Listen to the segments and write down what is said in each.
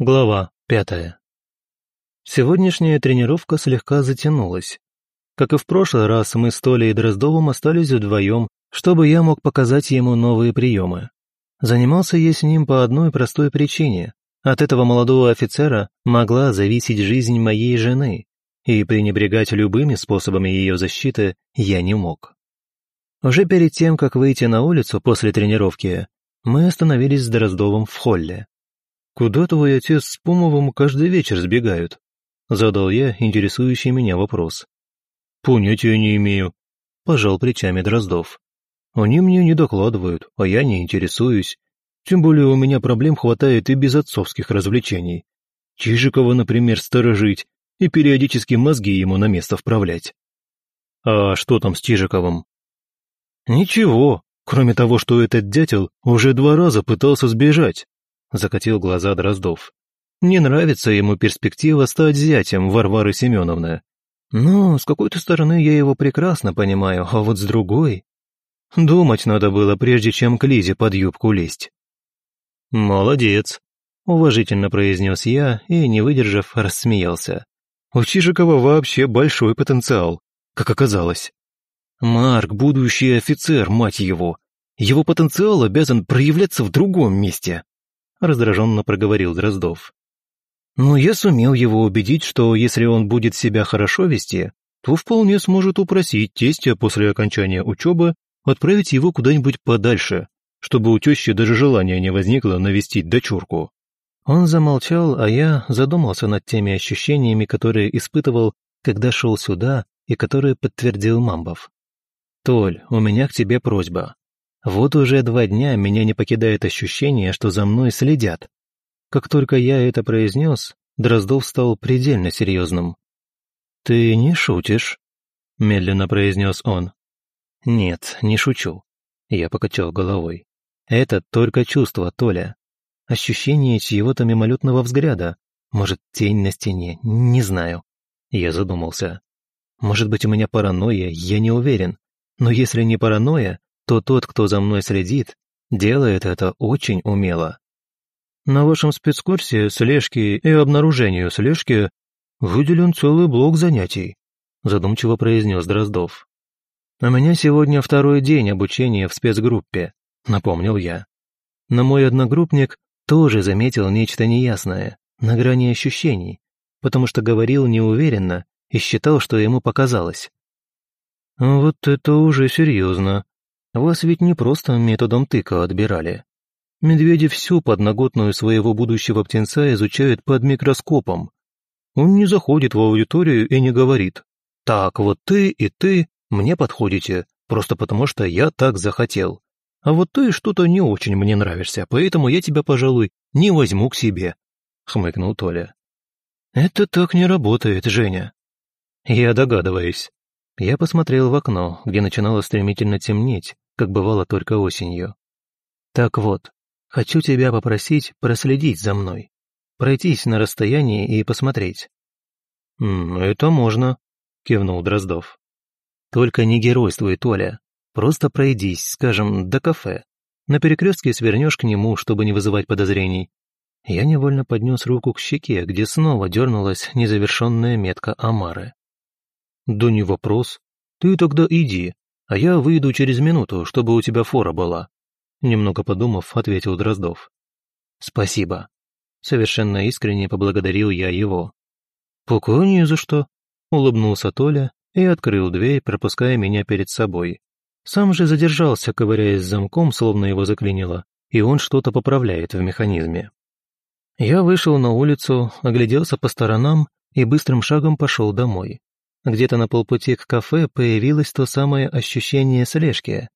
Глава пятая. Сегодняшняя тренировка слегка затянулась. Как и в прошлый раз, мы с Толей и Дроздовым остались вдвоем, чтобы я мог показать ему новые приемы. Занимался я с ним по одной простой причине. От этого молодого офицера могла зависеть жизнь моей жены, и пренебрегать любыми способами ее защиты я не мог. Уже перед тем, как выйти на улицу после тренировки, мы остановились с Дроздовым в холле. «Куда твой отец с Пумовым каждый вечер сбегают?» Задал я интересующий меня вопрос. «Понятия не имею», — пожал плечами Дроздов. «Они мне не докладывают, а я не интересуюсь. Тем более у меня проблем хватает и без отцовских развлечений. Чижикова, например, сторожить и периодически мозги ему на место вправлять». «А что там с Чижиковым?» «Ничего, кроме того, что этот дятел уже два раза пытался сбежать закатил глаза Дроздов. Не нравится ему перспектива стать зятем Варвары Семеновны. Ну, с какой-то стороны я его прекрасно понимаю, а вот с другой... Думать надо было, прежде чем к Лизе под юбку лезть. «Молодец», — уважительно произнес я и, не выдержав, рассмеялся. «У Чижикова вообще большой потенциал, как оказалось. Марк — будущий офицер, мать его. Его потенциал обязан проявляться в другом месте» раздраженно проговорил Дроздов. Но я сумел его убедить, что если он будет себя хорошо вести, то вполне сможет упросить тестя после окончания учебы отправить его куда-нибудь подальше, чтобы у тещи даже желания не возникло навестить дочурку. Он замолчал, а я задумался над теми ощущениями, которые испытывал, когда шел сюда и которые подтвердил Мамбов. «Толь, у меня к тебе просьба. Вот уже два дня меня не покидает ощущение, что за мной следят. Как только я это произнес, Дроздов стал предельно серьезным. «Ты не шутишь?» — медленно произнес он. «Нет, не шучу». Я покачал головой. «Это только чувство, Толя. Ощущение чьего-то мимолетного взгляда. Может, тень на стене, не знаю». Я задумался. «Может быть, у меня паранойя, я не уверен. Но если не паранойя, то тот, кто за мной следит, делает это очень умело. На вашем спецкурсе слежки и обнаружению слежки выделен целый блок занятий, задумчиво произнес Дроздов. У меня сегодня второй день обучения в спецгруппе, напомнил я. Но мой одногруппник тоже заметил нечто неясное, на грани ощущений, потому что говорил неуверенно и считал, что ему показалось. «Вот это уже серьезно», вас ведь не просто методом тыка отбирали. Медведи всю подноготную своего будущего птенца изучают под микроскопом. Он не заходит в аудиторию и не говорит «Так, вот ты и ты мне подходите, просто потому что я так захотел. А вот ты что-то не очень мне нравишься, поэтому я тебя, пожалуй, не возьму к себе», — хмыкнул Толя. «Это так не работает, Женя». «Я догадываюсь». Я посмотрел в окно, где начинало стремительно темнеть, как бывало только осенью. Так вот, хочу тебя попросить проследить за мной, пройтись на расстоянии и посмотреть». «Это можно», — кивнул Дроздов. «Только не геройствуй, Толя. Просто пройдись, скажем, до кафе. На перекрестке свернешь к нему, чтобы не вызывать подозрений». Я невольно поднес руку к щеке, где снова дернулась незавершенная метка Амары. «Да не вопрос. Ты тогда иди, а я выйду через минуту, чтобы у тебя фора была», немного подумав, ответил Дроздов. «Спасибо». Совершенно искренне поблагодарил я его. «Пока не за что», — улыбнулся Толя и открыл дверь, пропуская меня перед собой. Сам же задержался, ковыряясь замком, словно его заклинило, и он что-то поправляет в механизме. Я вышел на улицу, огляделся по сторонам и быстрым шагом пошел домой. Где-то на полпути к кафе появилось то самое ощущение слежки.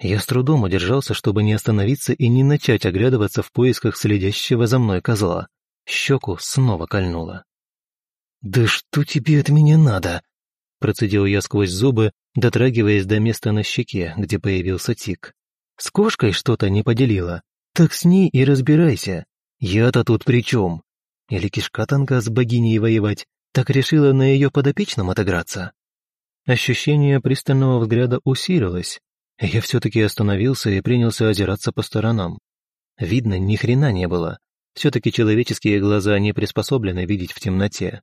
Я с трудом удержался, чтобы не остановиться и не начать оглядываться в поисках следящего за мной козла. Щеку снова кольнуло. «Да что тебе от меня надо?» Процедил я сквозь зубы, дотрагиваясь до места на щеке, где появился тик. «С кошкой что-то не поделила? Так с ней и разбирайся. Я-то тут при чем? Или кишка танка с богиней воевать? Так решила на ее подопечном отыграться? Ощущение пристального взгляда усилилось. Я все-таки остановился и принялся озираться по сторонам. Видно, ни хрена не было. Все-таки человеческие глаза не приспособлены видеть в темноте.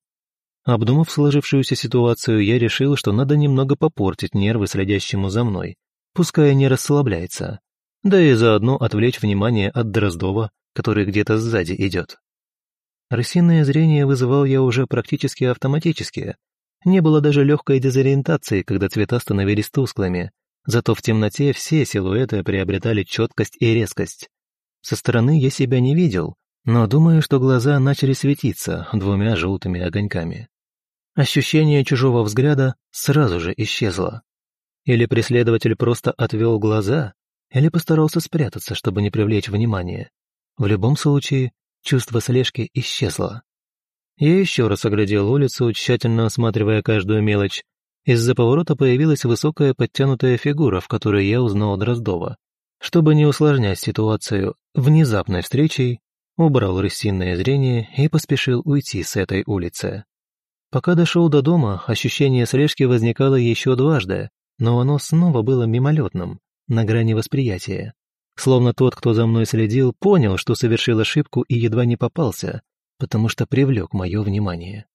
Обдумав сложившуюся ситуацию, я решил, что надо немного попортить нервы следящему за мной, пускай не расслабляется, да и заодно отвлечь внимание от Дроздова, который где-то сзади идет. Рысиное зрение вызывал я уже практически автоматически. Не было даже легкой дезориентации, когда цвета становились тусклыми, зато в темноте все силуэты приобретали четкость и резкость. Со стороны я себя не видел, но думаю, что глаза начали светиться двумя желтыми огоньками. Ощущение чужого взгляда сразу же исчезло. Или преследователь просто отвел глаза, или постарался спрятаться, чтобы не привлечь внимания. В любом случае, чувство слежки исчезло. Я еще раз оглядел улицу, тщательно осматривая каждую мелочь. Из-за поворота появилась высокая подтянутая фигура, в которой я узнал Дроздова. Чтобы не усложнять ситуацию внезапной встречей, убрал рысинное зрение и поспешил уйти с этой улицы. Пока дошел до дома, ощущение слежки возникало еще дважды, но оно снова было мимолетным, на грани восприятия. Словно тот, кто за мной следил, понял, что совершил ошибку и едва не попался, потому что привлек мое внимание.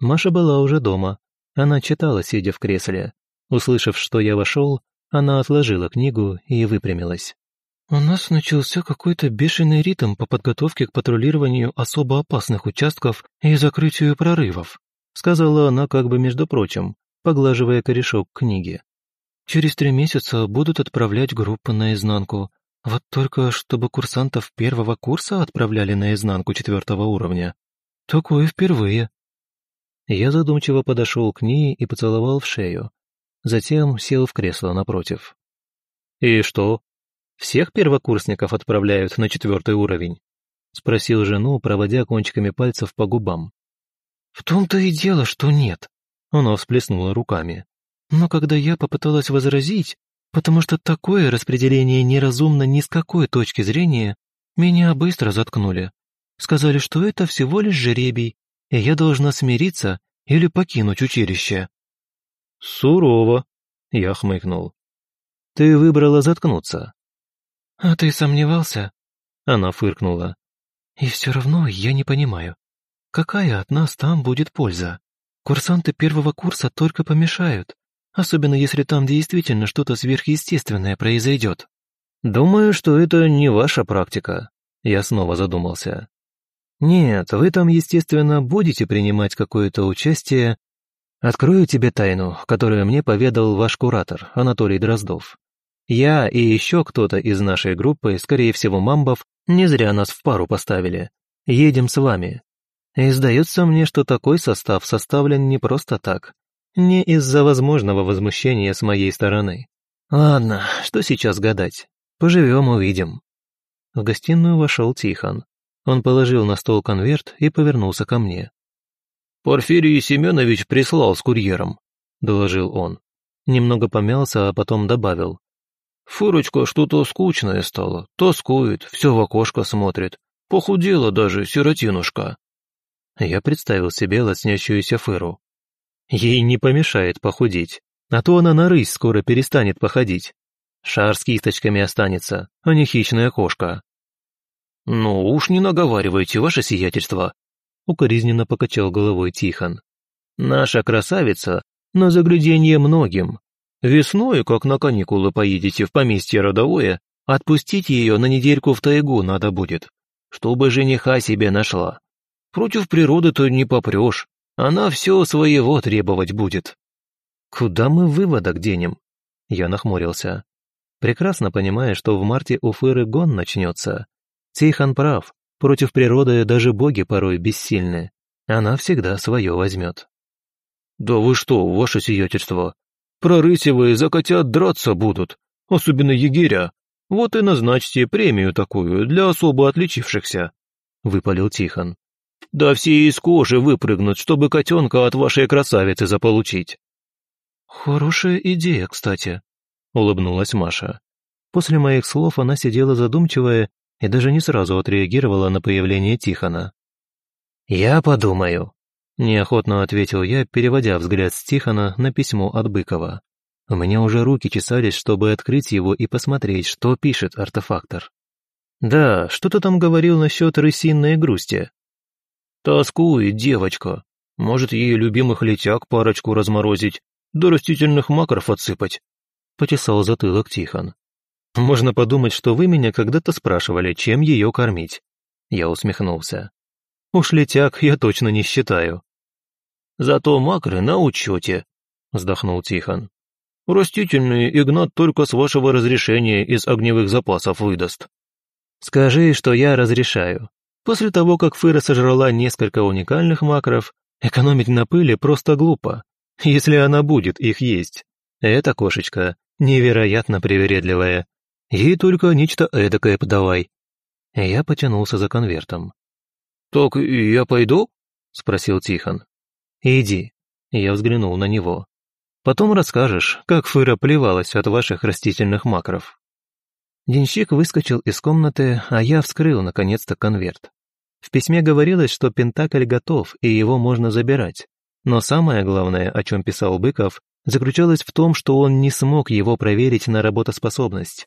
Маша была уже дома. Она читала, сидя в кресле. Услышав, что я вошел, она отложила книгу и выпрямилась. «У нас начался какой-то бешеный ритм по подготовке к патрулированию особо опасных участков и закрытию прорывов», сказала она как бы между прочим, поглаживая корешок книги. «Через три месяца будут отправлять группы наизнанку. Вот только чтобы курсантов первого курса отправляли наизнанку четвертого уровня. Такое впервые». Я задумчиво подошел к ней и поцеловал в шею. Затем сел в кресло напротив. «И что, всех первокурсников отправляют на четвертый уровень?» — спросил жену, проводя кончиками пальцев по губам. «В том-то и дело, что нет», — она всплеснула руками. «Но когда я попыталась возразить, потому что такое распределение неразумно ни с какой точки зрения, меня быстро заткнули. Сказали, что это всего лишь жеребий, и я должна смириться или покинуть училище». «Сурово», — я хмыкнул. «Ты выбрала заткнуться. «А ты сомневался?» Она фыркнула. «И все равно я не понимаю, какая от нас там будет польза? Курсанты первого курса только помешают, особенно если там действительно что-то сверхъестественное произойдет». «Думаю, что это не ваша практика», — я снова задумался. «Нет, вы там, естественно, будете принимать какое-то участие. Открою тебе тайну, которую мне поведал ваш куратор, Анатолий Дроздов. Я и еще кто-то из нашей группы, скорее всего мамбов, не зря нас в пару поставили. Едем с вами. И сдается мне, что такой состав составлен не просто так. Не из-за возможного возмущения с моей стороны. Ладно, что сейчас гадать? Поживем, увидим. В гостиную вошел Тихон. Он положил на стол конверт и повернулся ко мне. «Порфирий Семенович прислал с курьером», — доложил он. Немного помялся, а потом добавил. Фырочка что-то скучное стало, тоскует, все в окошко смотрит. Похудела даже сиротинушка. Я представил себе лоснящуюся Фыру. Ей не помешает похудеть, а то она на рысь скоро перестанет походить. Шар с кисточками останется, а не хищная кошка. «Ну уж не наговаривайте, ваше сиятельство», — укоризненно покачал головой Тихон. «Наша красавица на загляденье многим, Весной, как на каникулы поедете в поместье родовое, отпустить ее на недельку в тайгу надо будет, чтобы жениха себе нашла. Против природы-то не попрешь, она все своего требовать будет. Куда мы выводок денем? Я нахмурился. Прекрасно понимая, что в марте у Фыры гон начнется. Тихон прав, против природы даже боги порой бессильны. Она всегда свое возьмет. «Да вы что, ваше сиятельство, Прорысевые за котят драться будут, особенно егеря. Вот и назначьте премию такую для особо отличившихся», — выпалил Тихон. «Да все из кожи выпрыгнут, чтобы котенка от вашей красавицы заполучить». «Хорошая идея, кстати», — улыбнулась Маша. После моих слов она сидела задумчивая и даже не сразу отреагировала на появление Тихона. «Я подумаю», Неохотно ответил я, переводя взгляд с Тихона на письмо от Быкова. У меня уже руки чесались, чтобы открыть его и посмотреть, что пишет артефактор. «Да, что ты там говорил насчет рысинной грусти?» «Тоскует девочка. Может, ей любимых летяг парочку разморозить, до растительных макров отсыпать?» Потесал затылок Тихон. «Можно подумать, что вы меня когда-то спрашивали, чем ее кормить». Я усмехнулся. «Уж летяг я точно не считаю». «Зато макры на учете», — вздохнул Тихон. «Растительные Игнат только с вашего разрешения из огневых запасов выдаст». «Скажи, что я разрешаю. После того, как Фыра сожрала несколько уникальных макров, экономить на пыли просто глупо, если она будет их есть. Эта кошечка невероятно привередливая. Ей только нечто эдакое подавай». Я потянулся за конвертом. «Так я пойду?» — спросил Тихон. «Иди», — я взглянул на него. «Потом расскажешь, как Фыра плевалась от ваших растительных макров». Денщик выскочил из комнаты, а я вскрыл, наконец-то, конверт. В письме говорилось, что Пентакль готов, и его можно забирать. Но самое главное, о чем писал Быков, заключалось в том, что он не смог его проверить на работоспособность.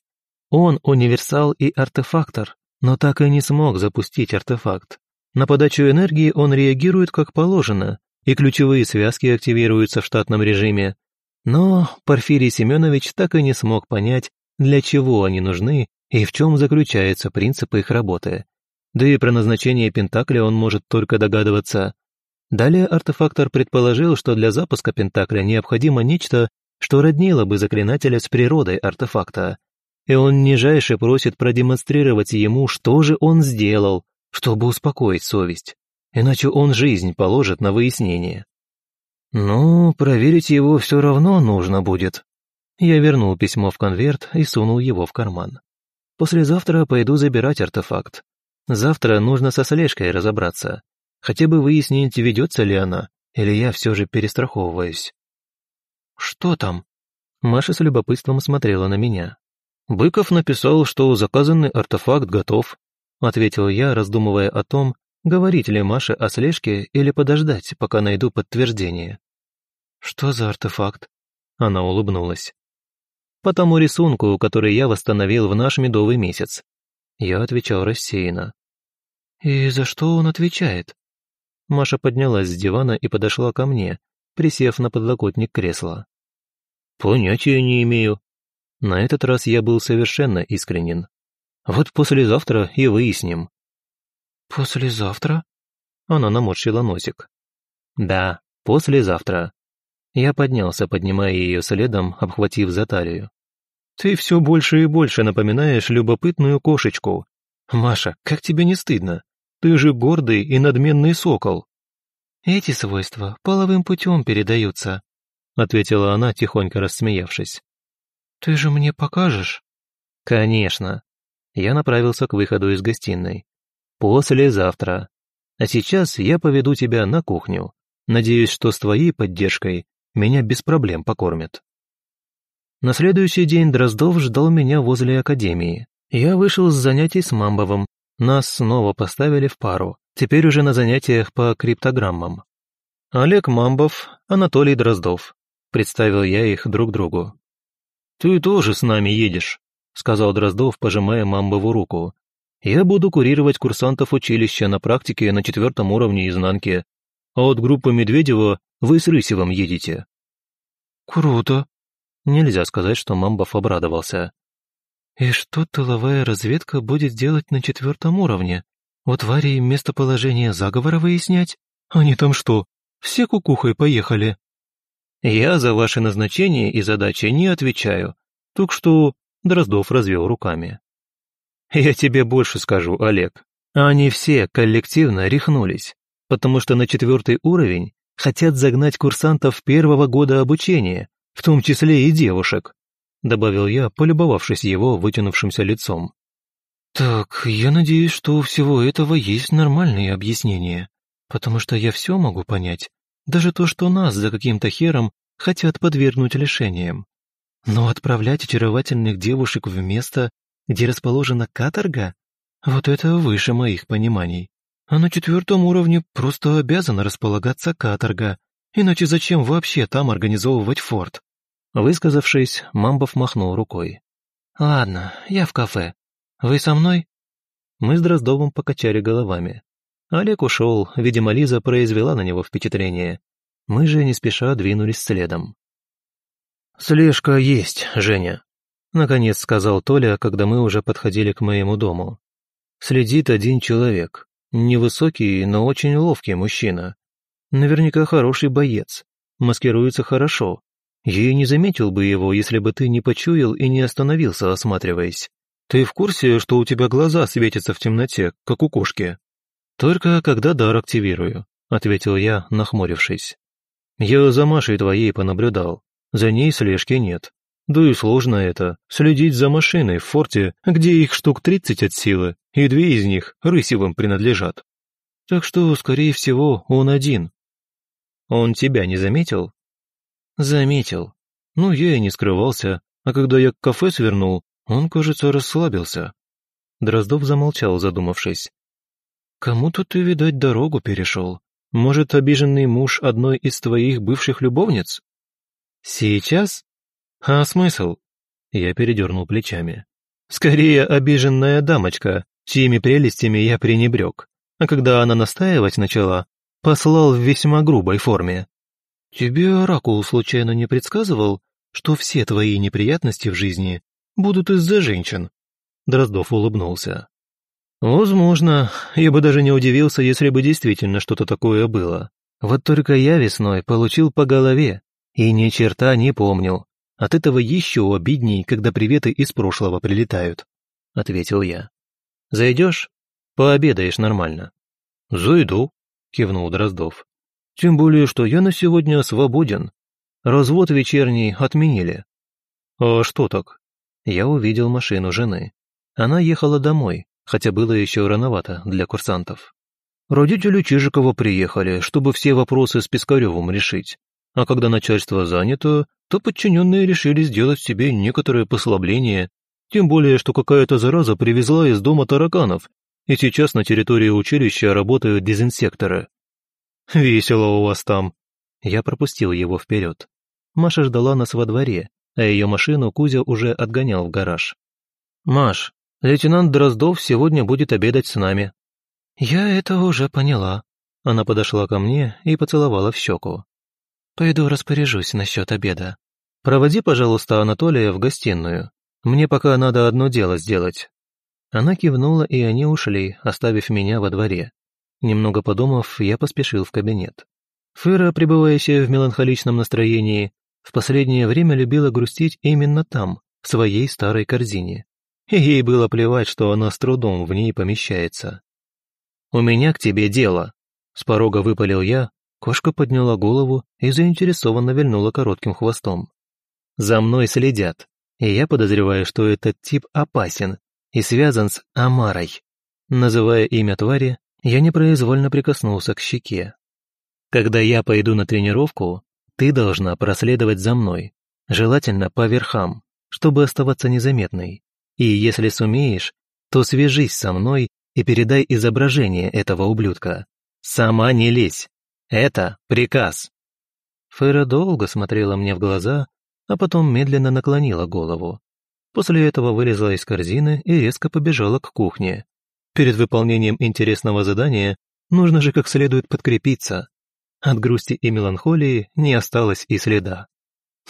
Он универсал и артефактор, но так и не смог запустить артефакт. На подачу энергии он реагирует как положено, и ключевые связки активируются в штатном режиме. Но Порфирий Семенович так и не смог понять, для чего они нужны и в чем заключается принцип их работы. Да и про назначение Пентакля он может только догадываться. Далее артефактор предположил, что для запуска Пентакля необходимо нечто, что роднило бы заклинателя с природой артефакта. И он нижайше просит продемонстрировать ему, что же он сделал, чтобы успокоить совесть иначе он жизнь положит на выяснение. Ну, проверить его все равно нужно будет. Я вернул письмо в конверт и сунул его в карман. Послезавтра пойду забирать артефакт. Завтра нужно со слежкой разобраться. Хотя бы выяснить, ведется ли она, или я все же перестраховываюсь. «Что там?» Маша с любопытством смотрела на меня. «Быков написал, что заказанный артефакт готов», ответил я, раздумывая о том, говорить ли Маше о слежке или подождать, пока найду подтверждение. «Что за артефакт?» Она улыбнулась. «По тому рисунку, который я восстановил в наш медовый месяц». Я отвечал рассеянно. «И за что он отвечает?» Маша поднялась с дивана и подошла ко мне, присев на подлокотник кресла. «Понятия не имею». На этот раз я был совершенно искренен. «Вот послезавтра и выясним». «Послезавтра?» Она наморщила носик. «Да, послезавтра». Я поднялся, поднимая ее следом, обхватив за талию. «Ты все больше и больше напоминаешь любопытную кошечку. Маша, как тебе не стыдно? Ты же гордый и надменный сокол». «Эти свойства половым путем передаются», ответила она, тихонько рассмеявшись. «Ты же мне покажешь?» «Конечно». Я направился к выходу из гостиной. Послезавтра. А сейчас я поведу тебя на кухню. Надеюсь, что с твоей поддержкой меня без проблем покормят. На следующий день Дроздов ждал меня возле академии. Я вышел с занятий с Мамбовым. Нас снова поставили в пару, теперь уже на занятиях по криптограммам. Олег Мамбов, Анатолий Дроздов. Представил я их друг другу. «Ты тоже с нами едешь», — сказал Дроздов, пожимая Мамбову руку. Я буду курировать курсантов училища на практике на четвертом уровне изнанки, а от группы Медведева вы с Рысевым едете». «Круто!» Нельзя сказать, что Мамбов обрадовался. «И что тыловая разведка будет делать на четвертом уровне? У тварей местоположение заговора выяснять? Они там что, все кукухой поехали?» «Я за ваше назначение и задачи не отвечаю, так что...» Дроздов развел руками. Я тебе больше скажу, Олег. Они все коллективно рехнулись, потому что на четвертый уровень хотят загнать курсантов первого года обучения, в том числе и девушек», добавил я, полюбовавшись его вытянувшимся лицом. «Так, я надеюсь, что у всего этого есть нормальные объяснения, потому что я все могу понять, даже то, что нас за каким-то хером хотят подвергнуть лишениям. Но отправлять очаровательных девушек в место, где расположена каторга, вот это выше моих пониманий. А на четвертом уровне просто обязана располагаться каторга, иначе зачем вообще там организовывать форт? Высказавшись, Мамбов махнул рукой. «Ладно, я в кафе. Вы со мной?» Мы с Дроздовым покачали головами. Олег ушел, видимо, Лиза произвела на него впечатление. Мы же не спеша двинулись следом. «Слежка есть, Женя», — наконец сказал Толя, когда мы уже подходили к моему дому. «Следит один человек. Невысокий, но очень ловкий мужчина. Наверняка хороший боец. Маскируется хорошо. Я не заметил бы его, если бы ты не почуял и не остановился, осматриваясь. Ты в курсе, что у тебя глаза светятся в темноте, как у кошки?» «Только когда дар активирую», — ответил я, нахмурившись. «Я за Машей твоей понаблюдал. За ней слежки нет. Да и сложно это — следить за машиной в форте, где их штук тридцать от силы, и две из них Рысевым принадлежат. Так что, скорее всего, он один. Он тебя не заметил? Заметил. Ну, я и не скрывался, а когда я к кафе свернул, он, кажется, расслабился. Дроздов замолчал, задумавшись. «Кому-то ты, видать, дорогу перешел. Может, обиженный муж одной из твоих бывших любовниц?» «Сейчас? А смысл?» Я передернул плечами. «Скорее, обиженная дамочка, чьими прелестями я пренебрег. А когда она настаивать начала, послал в весьма грубой форме. Тебе Оракул случайно не предсказывал, что все твои неприятности в жизни будут из-за женщин?» Дроздов улыбнулся. «Возможно, я бы даже не удивился, если бы действительно что-то такое было. Вот только я весной получил по голове, и ни черта не помнил. От этого еще обидней, когда приветы из прошлого прилетают», — ответил я. «Зайдешь? Пообедаешь нормально». «Зайду», — кивнул Дроздов. «Тем более, что я на сегодня свободен. Развод вечерний отменили». «А что так?» Я увидел машину жены. Она ехала домой, хотя было еще рановато для курсантов. Родители Чижикова приехали, чтобы все вопросы с Пискаревым решить. А когда начальство занято, то подчиненные решили сделать себе некоторое послабление, тем более, что какая-то зараза привезла из дома тараканов, и сейчас на территории училища работают дезинсекторы. «Весело у вас там». Я пропустил его вперед. Маша ждала нас во дворе, а ее машину Кузя уже отгонял в гараж. «Маш, лейтенант Дроздов сегодня будет обедать с нами». «Я это уже поняла». Она подошла ко мне и поцеловала в щеку. Пойду распоряжусь насчет обеда. Проводи, пожалуйста, Анатолия в гостиную. Мне пока надо одно дело сделать». Она кивнула, и они ушли, оставив меня во дворе. Немного подумав, я поспешил в кабинет. Фыра, пребывающая в меланхоличном настроении, в последнее время любила грустить именно там, в своей старой корзине. И ей было плевать, что она с трудом в ней помещается. «У меня к тебе дело», — с порога выпалил я, Кошка подняла голову и заинтересованно вильнула коротким хвостом. «За мной следят, и я подозреваю, что этот тип опасен и связан с Амарой». Называя имя твари, я непроизвольно прикоснулся к щеке. «Когда я пойду на тренировку, ты должна проследовать за мной, желательно по верхам, чтобы оставаться незаметной. И если сумеешь, то свяжись со мной и передай изображение этого ублюдка. Сама не лезь, это приказ». Фейра долго смотрела мне в глаза, а потом медленно наклонила голову. После этого вылезла из корзины и резко побежала к кухне. Перед выполнением интересного задания нужно же как следует подкрепиться. От грусти и меланхолии не осталось и следа.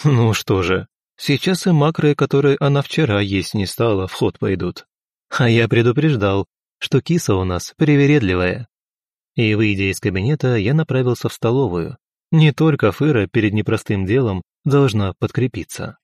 Ну что же, сейчас и макры, которые она вчера есть не стала, в ход пойдут. А я предупреждал, что киса у нас привередливая. И, выйдя из кабинета, я направился в столовую. Не только Фыра перед непростым делом должна подкрепиться.